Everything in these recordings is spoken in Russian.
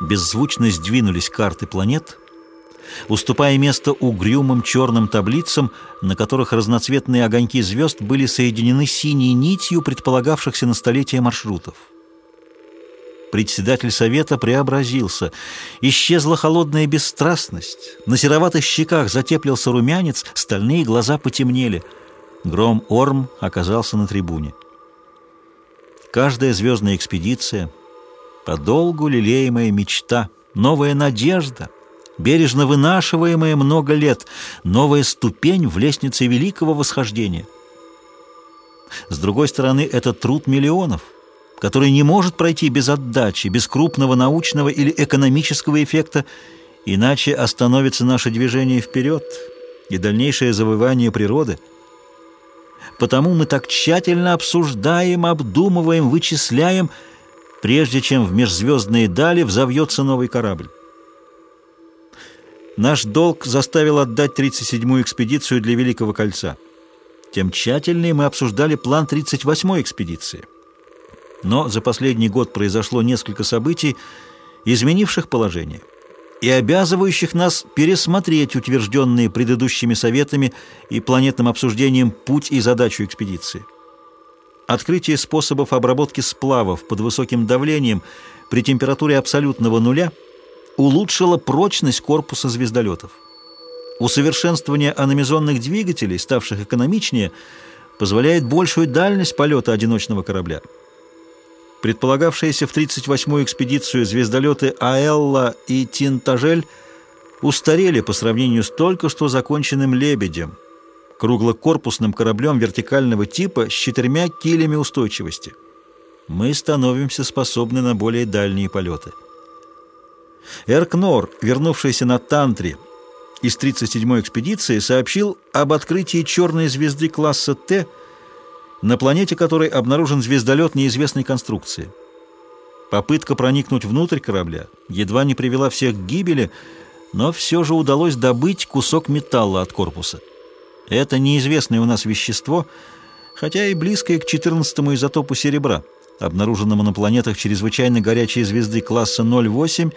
беззвучно сдвинулись карты планет, уступая место угрюмым черным таблицам, на которых разноцветные огоньки звезд были соединены синей нитью предполагавшихся на столетие маршрутов. Председатель совета преобразился. Исчезла холодная бесстрастность. На сероватых щеках затеплился румянец, стальные глаза потемнели. Гром Орм оказался на трибуне. Каждая звездная экспедиция, подолгу лелеемая мечта, новая надежда, бережно вынашиваемая много лет, новая ступень в лестнице великого восхождения. С другой стороны, это труд миллионов — который не может пройти без отдачи, без крупного научного или экономического эффекта, иначе остановится наше движение вперед и дальнейшее завоевание природы. Потому мы так тщательно обсуждаем, обдумываем, вычисляем, прежде чем в межзвездные дали взовьется новый корабль. Наш долг заставил отдать 37-ю экспедицию для Великого Кольца. Тем тщательнее мы обсуждали план 38-й экспедиции – но за последний год произошло несколько событий, изменивших положение и обязывающих нас пересмотреть утвержденные предыдущими советами и планетным обсуждением путь и задачу экспедиции. Открытие способов обработки сплавов под высоким давлением при температуре абсолютного нуля улучшило прочность корпуса звездолетов. Усовершенствование аномизонных двигателей, ставших экономичнее, позволяет большую дальность полета одиночного корабля – Предполагавшиеся в 38-ю экспедицию звездолеты Аэлла и Тинтажель устарели по сравнению с только что законченным «Лебедем», круглокорпусным кораблем вертикального типа с четырьмя килями устойчивости. Мы становимся способны на более дальние полеты. Эркнор, вернувшийся на Тантри из 37-й экспедиции, сообщил об открытии черной звезды класса «Т» на планете которой обнаружен звездолет неизвестной конструкции. Попытка проникнуть внутрь корабля едва не привела всех к гибели, но все же удалось добыть кусок металла от корпуса. Это неизвестное у нас вещество, хотя и близкое к 14-му изотопу серебра, обнаруженному на планетах чрезвычайно горячей звезды класса 08,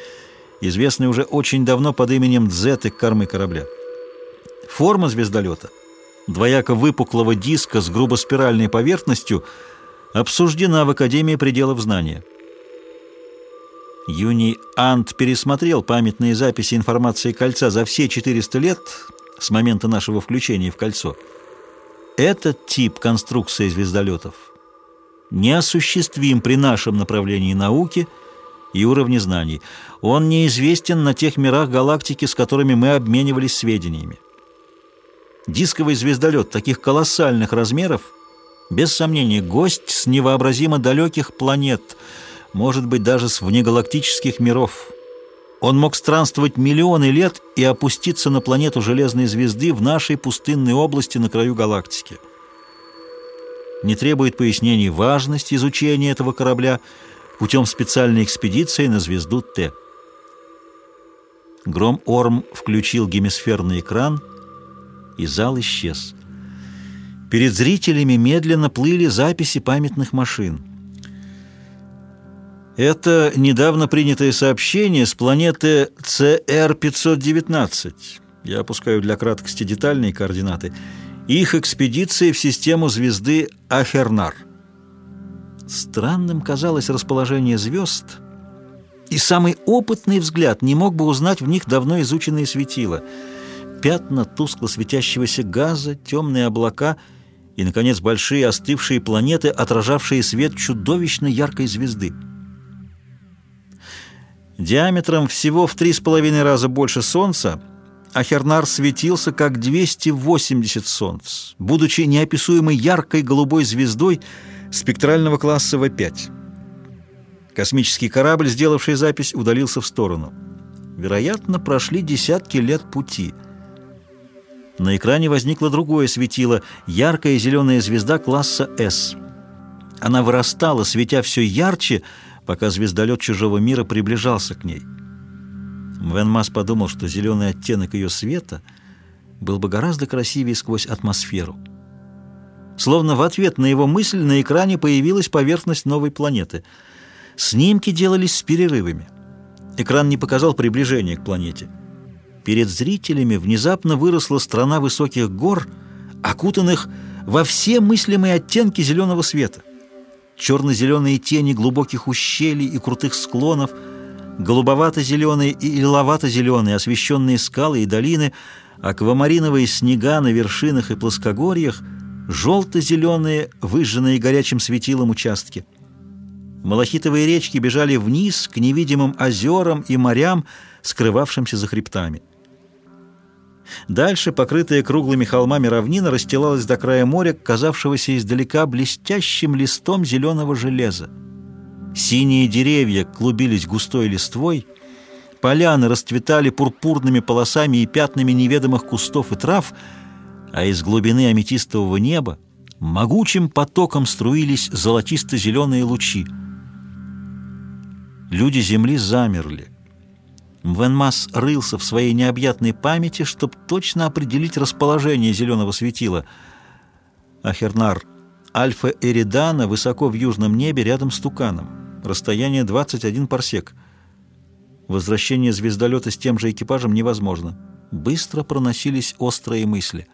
известной уже очень давно под именем Дзеты кормы корабля. Форма звездолета — двояко выпуклого диска с грубоспиральной поверхностью, обсуждена в Академии пределов знания. Юний Ант пересмотрел памятные записи информации кольца за все 400 лет с момента нашего включения в кольцо. Этот тип конструкции звездолетов неосуществим при нашем направлении науки и уровне знаний. Он неизвестен на тех мирах галактики, с которыми мы обменивались сведениями. Дисковый звездолет таких колоссальных размеров, без сомнения, гость с невообразимо далеких планет, может быть, даже с внегалактических миров. Он мог странствовать миллионы лет и опуститься на планету Железной Звезды в нашей пустынной области на краю галактики. Не требует пояснений важность изучения этого корабля путем специальной экспедиции на звезду Т. Гром Орм включил гемисферный экран – и зал исчез. Перед зрителями медленно плыли записи памятных машин. Это недавно принятое сообщение с планеты CR-519. Я опускаю для краткости детальные координаты. Их экспедиции в систему звезды Ахернар. Странным казалось расположение звезд, и самый опытный взгляд не мог бы узнать в них давно изученные светила — пятна тускло светящегося газа, темные облака и, наконец, большие остывшие планеты, отражавшие свет чудовищно яркой звезды. Диаметром всего в три с половиной раза больше Солнца Ахернар светился как 280 Солнц, будучи неописуемой яркой голубой звездой спектрального класса В5. Космический корабль, сделавший запись, удалился в сторону. Вероятно, прошли десятки лет пути – на экране возникло другое светило, яркая зеленая звезда класса «С». Она вырастала, светя все ярче, пока звездолет чужого мира приближался к ней. Венмас подумал, что зеленый оттенок ее света был бы гораздо красивее сквозь атмосферу. Словно в ответ на его мысль на экране появилась поверхность новой планеты. Снимки делались с перерывами. Экран не показал приближения к планете. Перед зрителями внезапно выросла страна высоких гор, окутанных во все мыслимые оттенки зеленого света. Черно-зеленые тени глубоких ущелий и крутых склонов, голубовато-зеленые и лиловато-зеленые освещенные скалы и долины, аквамариновые снега на вершинах и плоскогорьях, желто-зеленые, выжженные горячим светилом участки. Малахитовые речки бежали вниз к невидимым озерам и морям, скрывавшимся за хребтами. Дальше, покрытая круглыми холмами равнина, расстилалась до края моря, казавшегося издалека блестящим листом зеленого железа. Синие деревья клубились густой листвой, поляны расцветали пурпурными полосами и пятнами неведомых кустов и трав, а из глубины аметистового неба могучим потоком струились золотисто-зеленые лучи. Люди Земли замерли. Мвенмас рылся в своей необъятной памяти, чтобы точно определить расположение зеленого светила. Ахернар, Альфа Эридана высоко в южном небе рядом с Туканом. Расстояние 21 парсек. Возвращение звездолета с тем же экипажем невозможно. Быстро проносились острые мысли.